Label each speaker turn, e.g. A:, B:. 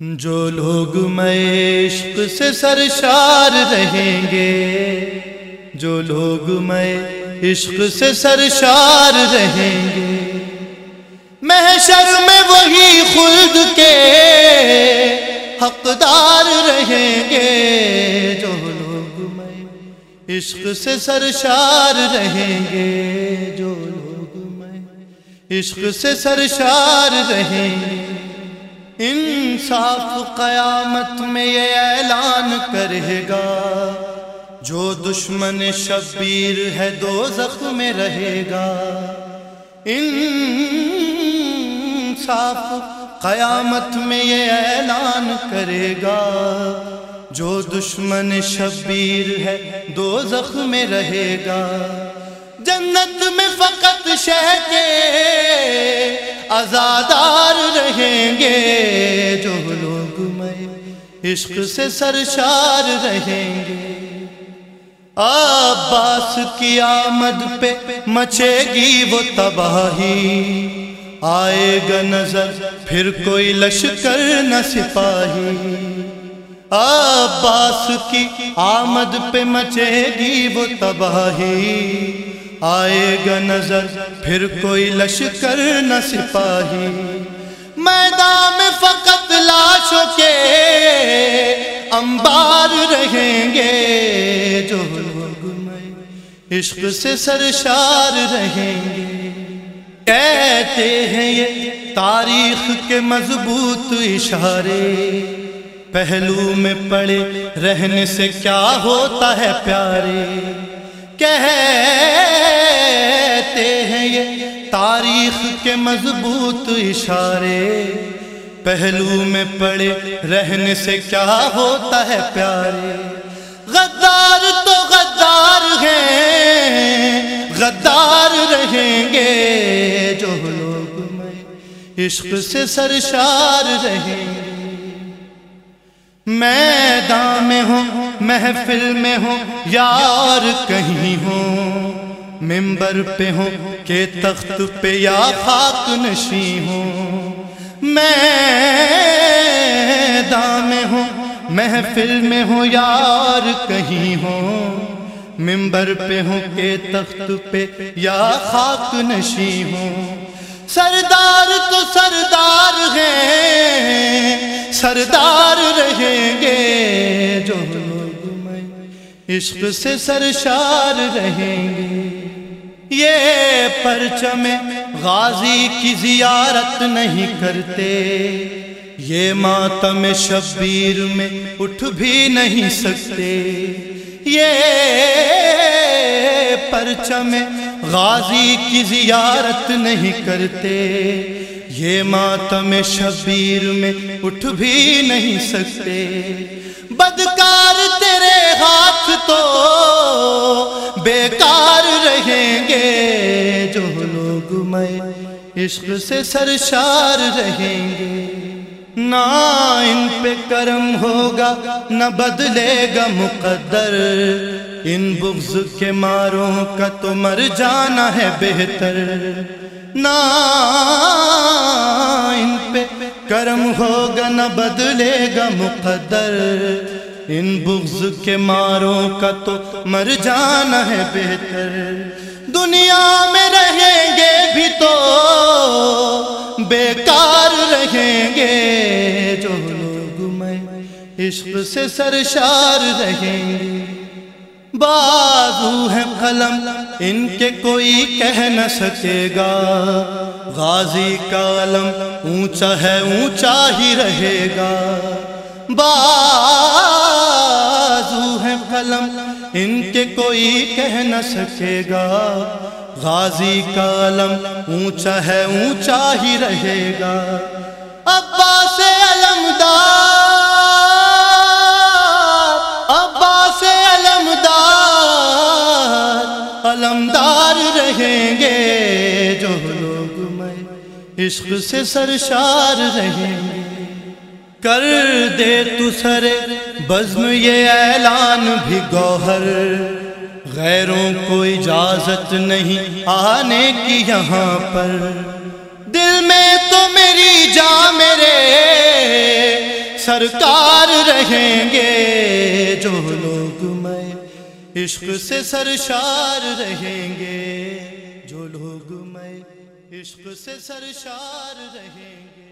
A: جو لوگ میں عشق سے سرشار رہیں گے، جو لوگ میں عشق سے سرشار رہیں گے۔ محشر میں وہی خلد کے حقدار رہیں گے، جو لوگ میں عشق سے سرشار رہیں گے، جو لوگ میں عشق سے سرشار رہیں گے۔ انصاف قیامت میں یہ اعلان کرے گا۔ جو دشمن شبیر ہے دو زخم میں رہے گا۔ انصاف قیامت میں یہ اعلان کرے گا۔ جو دشمن شبیر ہے دو زخم میں رہے گا۔ جنت میں فقط شہ کے آزادار رہیں گے۔ عشق سے سرشار رہیں گے۔ عباس کی آمد پہ مچے گی وہ تباہی۔ آئے گا نظر، پھر کوئی لشکر نہ سپاہی۔ عباس کی آمد پہ مچے گی وہ تباہی۔ آئے گا نظر، پھر کوئی لشکر نہ سپاہی۔ میدان میں فقط لاشوں کے انبار رہیں گے جو لوگ میں عشق سے سرشار رہیں گے۔ کہتے ہیں یہ تاریخ کے مضبوط اشارے۔ پہلو میں پڑے رہنے سے کیا ہوتا ہے پیارے؟ کہتے ہیں یہ تاریخ کے مضبوط اشارے۔ پہلو میں پڑے رہنے سے کیا ہوتا ہے پیارے؟ غدار تو غدار ہیں، غدار رہیں گے جو لوگ میں عشق سے سرشار رہیں گے۔ میدان میں ہوں، محفل میں ہوں، یار کہیں ہوں، ممبر پہ ہوں کہ تخت پہ یا خاک نشی ہوں۔ محفل میں ہوں یار، کہیں ہوں ممبر پہ ہوں کہ تخت پہ یا خاک نشی ہوں۔ سردار تو سردار ہیں، سردار رہیں گے جو لوگ میں عشق سے سرشار رہیں گے۔ یہ پرچم غازی کی زیارت نہیں کرتے۔ یہ ماتم شبیر میں اٹھ بھی نہیں سکتے۔ یہ پرچم غازی کی زیارت نہیں کرتے۔ یہ ماتم شبیر میں اٹھ بھی نہیں سکتے۔ بدکار عشق سے سرشار رہیں گے۔ نہ ان پہ کرم ہوگا، نہ بدلے گا مقدر۔ ان بغض کے ماروں کا تو مر جانا ہے بہتر۔ نہ ان پہ کرم ہوگا، نہ بدلے گا مقدر۔ ان بغض کے ماروں کا تو مر جانا ہے بہتر۔ دنیا میں رہیں گے بھی تو بیکار رہیں گے جو لوگ میں عشق سے سرشار رہیں گے۔ بازو ہے قلم، ان کے کوئی کہہ نہ سکے گا۔ غازی کا علم اونچا ہے، اونچا ہی رہے گا۔ بازو ہے ان کے کوئی کہہ نہ سکے گا۔ غازی کا علم اونچا ہے، اونچا ہی رہے گا۔ ابا سے علمدار ابا سے علمدار علمدار رہیں گے جو لوگ میں عشق سے سرشار رہیں گے۔ کر دے تو سرے بزم یہ اعلان بھی گوہر۔ غیروں کو اجازت نہیں آنے کی یہاں پر۔ دل میں تو میری جا میرے سرکار رہیں گے۔ جو لوگ میں عشق سے سرشار رہیں گے۔ جو لوگ میں عشق سے سرشار رہیں گے۔